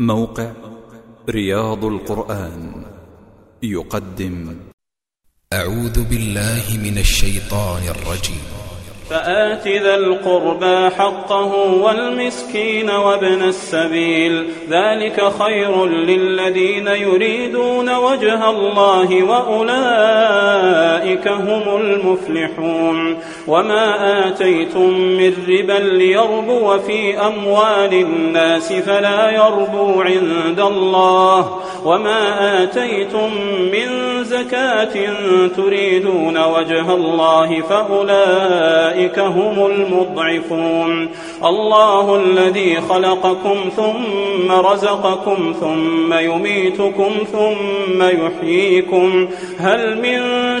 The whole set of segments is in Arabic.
موقع رياض القرآن يقدم. أعوذ بالله من الشيطان الرجيم. فآت ذا القربى حقه والمسكين وابن السبيل. ذلك خير للذين يريدون وجه الله وأولئك. هم المفلحون وما آتيتم من ربا ليربو في أموال الناس فلا يربو عند الله وما آتيتم من زكاة تريدون وجه الله فأولئك هم المضعفون الله الذي خلقكم ثم رزقكم ثم يميتكم ثم يحييكم هل من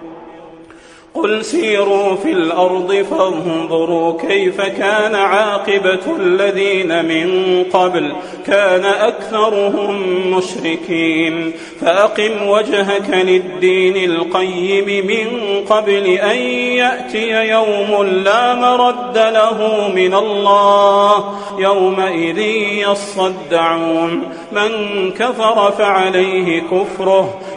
قل سيروا في الأرض فانظروا كيف كان عاقبة الذين من قبل كان أكثرهم مشركين فأقم وجهك للدين القيم من قبل أن يأتي يوم لا مرد له من الله يومئذ يصدعون من كفر فعليه كفره